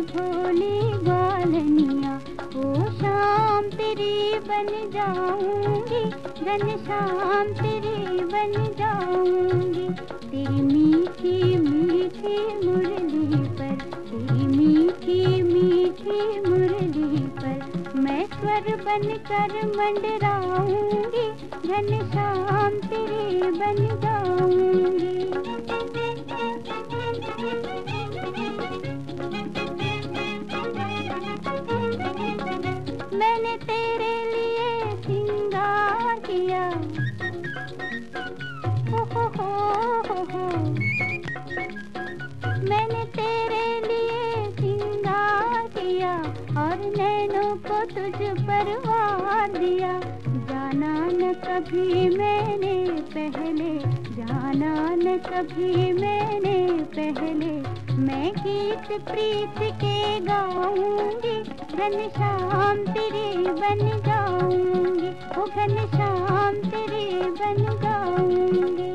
भोली बालनिया, ओ शाम तेरी बन जाऊँगी, धन शाम तेरी बन जाऊँगी। तेरी मीठी मीठी मुरली पर, तेरी मीठी मीठी मुरली पर मैं स्वर बन कर मंडराऊँगी, धन शाम तेरी बन जाऊँगी। तेरे लिए सिंगार किया। हो हो हो हो हो। मैंने तेरे लिए सिंगार किया और नैनों को तुझ पर वार दिया। जाना न कभी मैंने पहले, जाना न कभी मैंने पहले। मैं गीत प्रीत के गाऊँगी घन शाम तेरी बन जाऊँगी, ओ घन शाम तेरी बन जाऊँगी।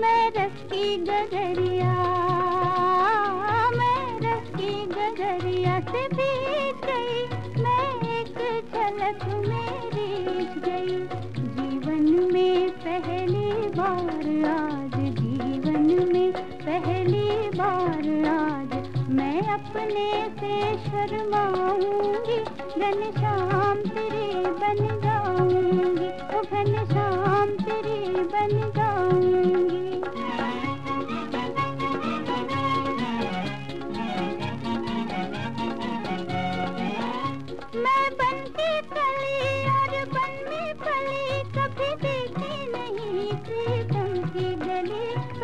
मैं रस की गगरिया, मैं रस की गगरिया से भीग गई, मैं एक झलक में पहली बार आज जीवन में, पहली बार आज मैं अपने से शर्माऊँगी। घन शाम तेरे बन जाऊँगी घन शाम तेरे बन जाऊँगी।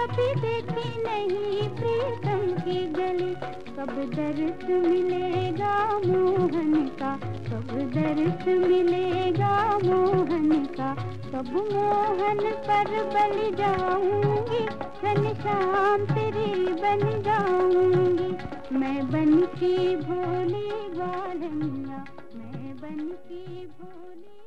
कभी देखी नहीं, प्रीतम की गली कब दर्द मिलेगा मोहन का कब दर्द मिलेगा मोहन का। कब मोहन पर बल जाऊँगी घन शाम तेरी बन जाऊँगी। मैं बन की भोली बालनिया मैं बन की भोली